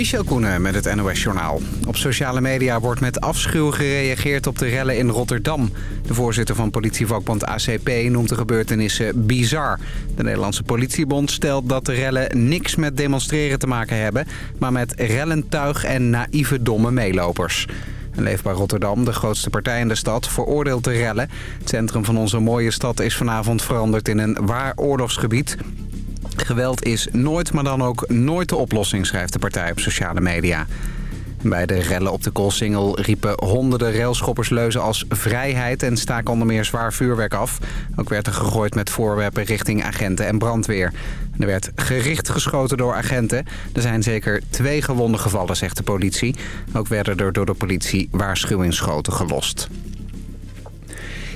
Michel Koenen met het NOS-journaal. Op sociale media wordt met afschuw gereageerd op de rellen in Rotterdam. De voorzitter van politievakbond ACP noemt de gebeurtenissen bizar. De Nederlandse politiebond stelt dat de rellen niks met demonstreren te maken hebben... maar met rellentuig en naïeve domme meelopers. Leefbaar Rotterdam, de grootste partij in de stad, veroordeelt de rellen. Het centrum van onze mooie stad is vanavond veranderd in een waar oorlogsgebied. Geweld is nooit, maar dan ook nooit de oplossing, schrijft de partij op sociale media. Bij de rellen op de Koolsingel riepen honderden railschoppers leuzen als vrijheid en staken onder meer zwaar vuurwerk af. Ook werd er gegooid met voorwerpen richting agenten en brandweer. Er werd gericht geschoten door agenten. Er zijn zeker twee gewonden gevallen, zegt de politie. Ook werden er door de politie waarschuwingsschoten gelost.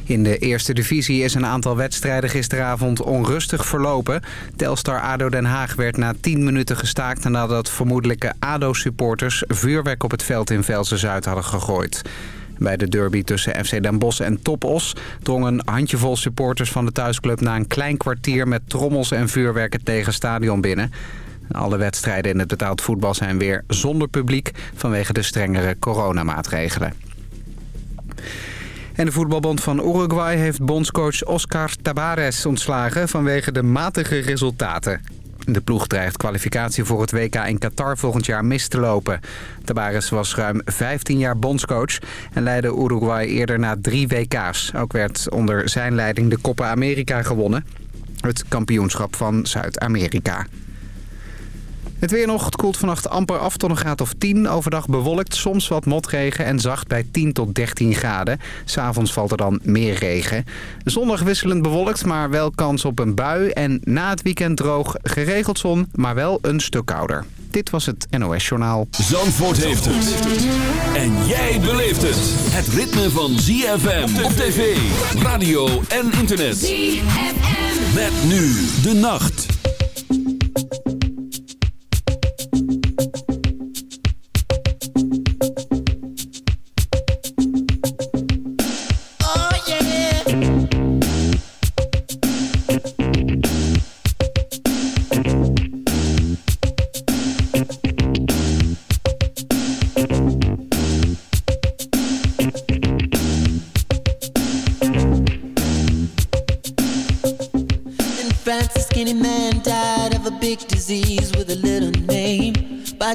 In de eerste divisie is een aantal wedstrijden gisteravond onrustig verlopen. Telstar ADO Den Haag werd na 10 minuten gestaakt... nadat vermoedelijke ADO-supporters vuurwerk op het veld in Velsen-Zuid hadden gegooid. Bij de derby tussen FC Den Bosch en Topos drongen een handjevol supporters van de thuisclub... na een klein kwartier met trommels en vuurwerk het tegen stadion binnen... Alle wedstrijden in het betaald voetbal zijn weer zonder publiek vanwege de strengere coronamaatregelen. En de voetbalbond van Uruguay heeft bondscoach Oscar Tabares ontslagen vanwege de matige resultaten. De ploeg dreigt kwalificatie voor het WK in Qatar volgend jaar mis te lopen. Tabares was ruim 15 jaar bondscoach en leidde Uruguay eerder na drie WK's. Ook werd onder zijn leiding de Copa America gewonnen. Het kampioenschap van Zuid-Amerika. Het weer nog. Het koelt vannacht amper af tot een graad of 10. Overdag bewolkt, soms wat motregen en zacht bij 10 tot 13 graden. S'avonds valt er dan meer regen. Zondag wisselend bewolkt, maar wel kans op een bui. En na het weekend droog, geregeld zon, maar wel een stuk kouder. Dit was het NOS Journaal. Zandvoort heeft het. En jij beleeft het. Het ritme van ZFM op tv, radio en internet. ZFM. Met nu de nacht.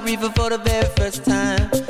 Reefer for the very first time.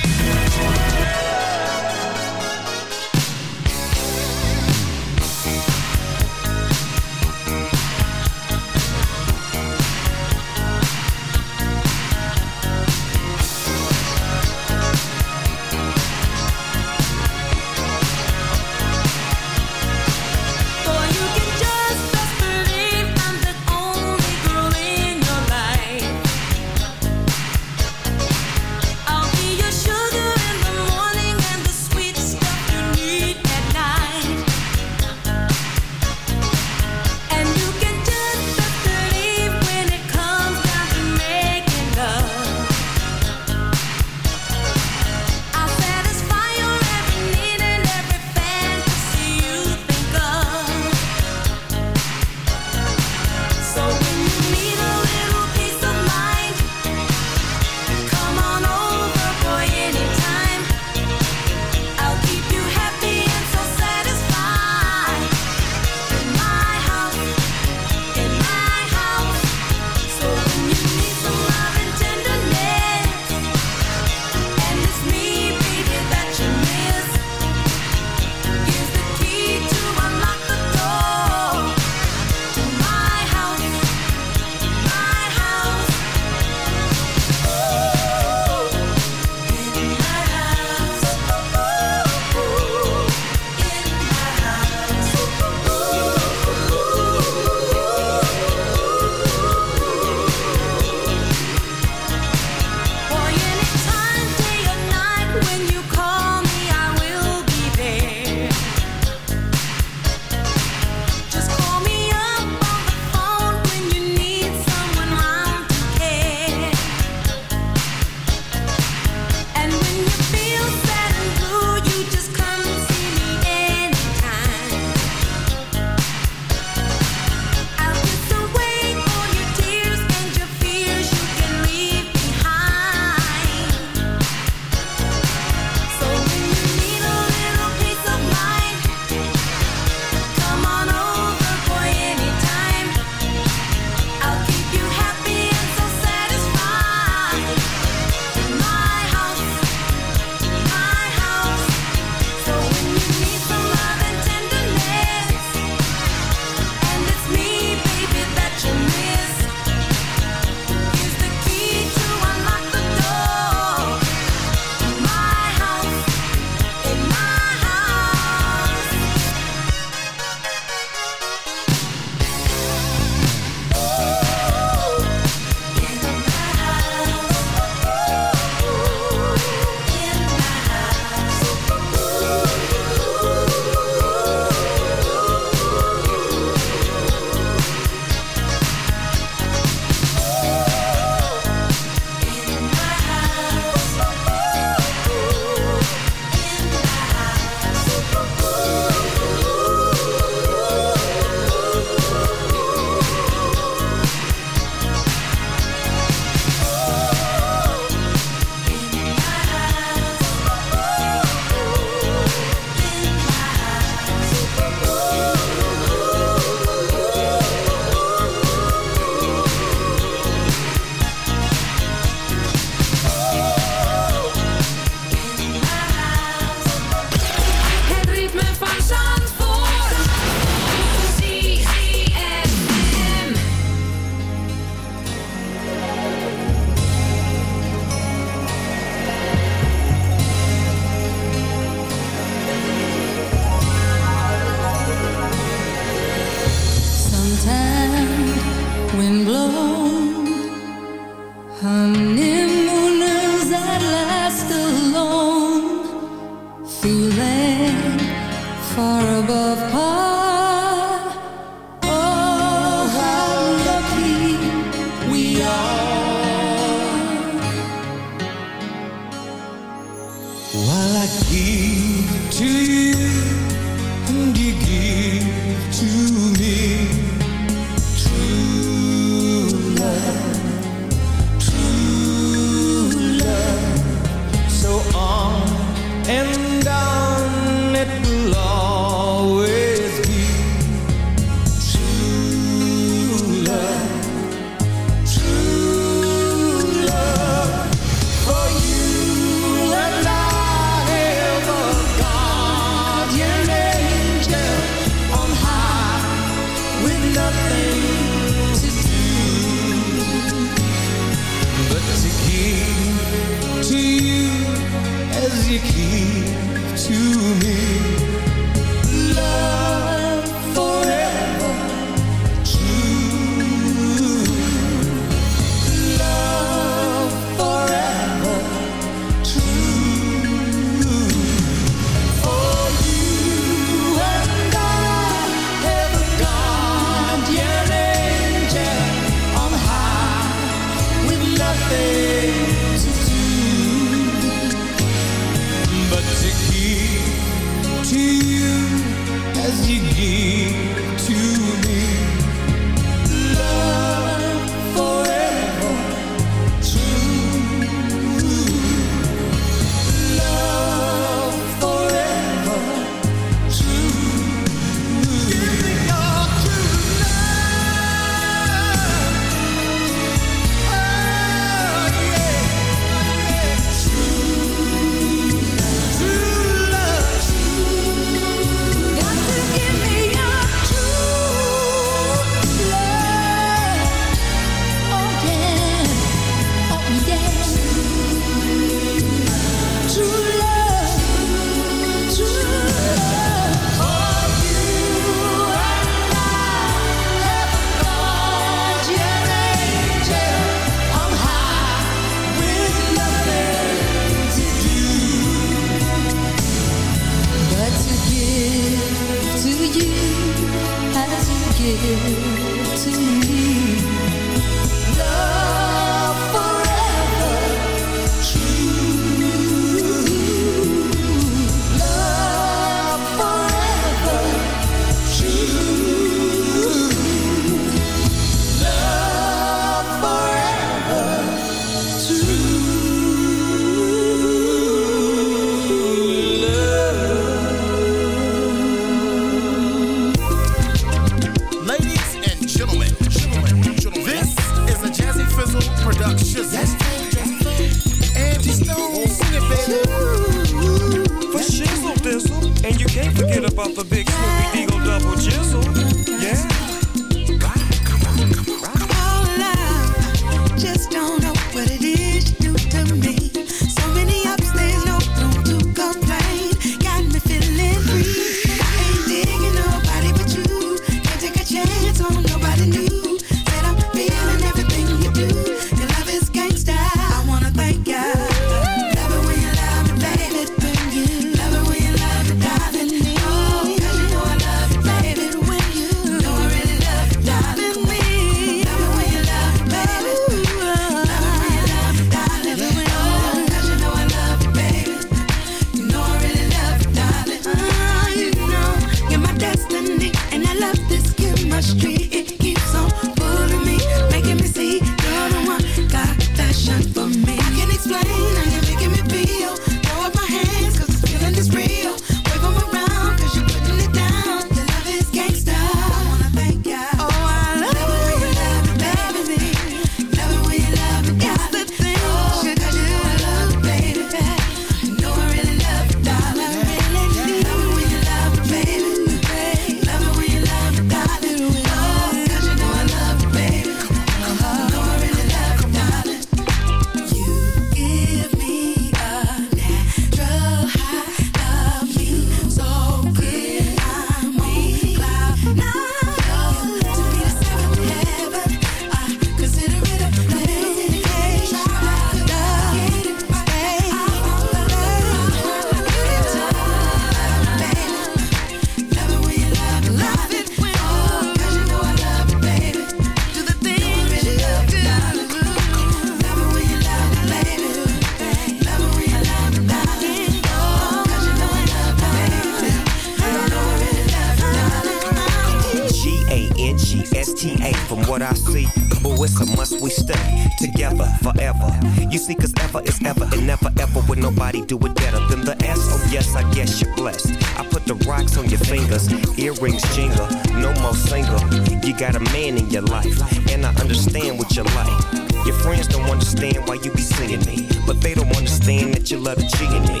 Oh, it's a must we stay together forever. You see, cause ever is ever and never ever would nobody do it better than the S. Oh, yes, I guess you're blessed. I put the rocks on your fingers, earrings jingle, no more single. You got a man in your life, and I understand what you like. Your friends don't understand why you be singing me, but they don't understand that you love the G in me.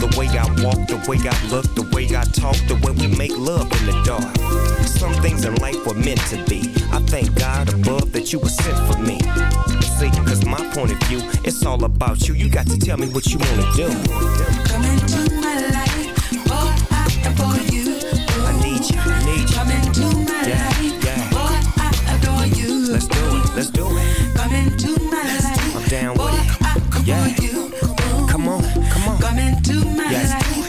The way I walk, the way I look, the way I talk, the way we make love in the dark. Some things in life were meant to be. I thank God above that you were sent for me. See, cause my point of view, it's all about you. You got to tell me what you wanna do. Come into my life, boy, I adore you. I need you, I need you. Come into my Yeah, life, down boy, with it. I adore Yeah. you. Come on, come on. Come into my Yes. life,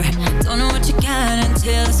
Don't know what you got until it's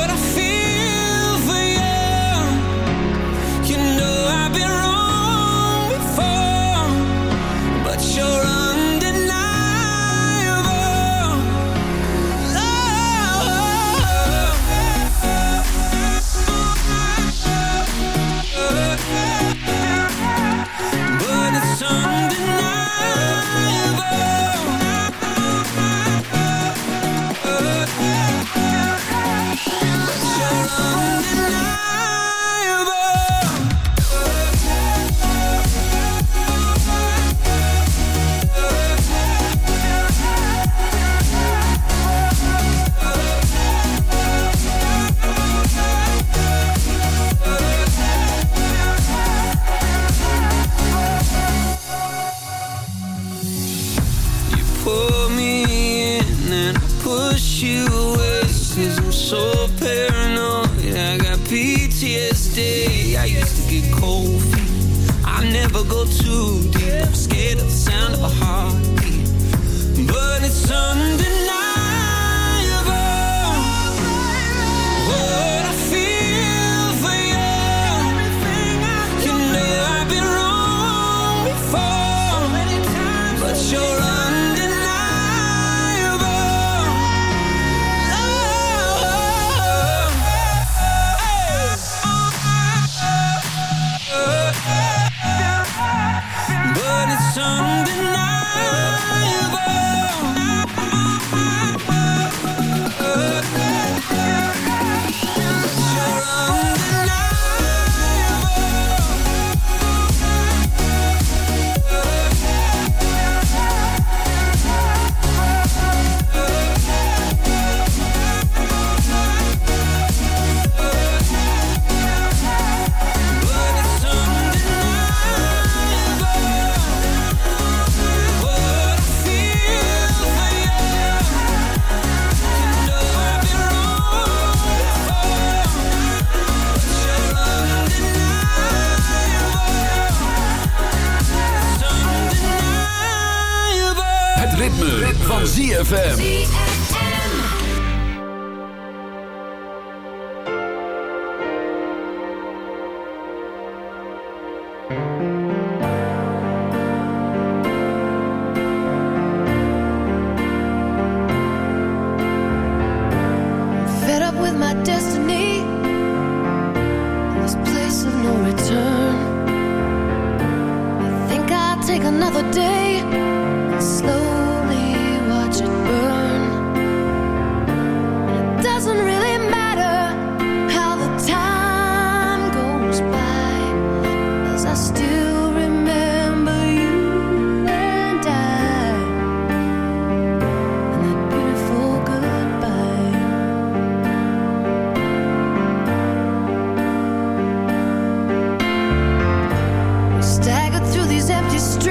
Street.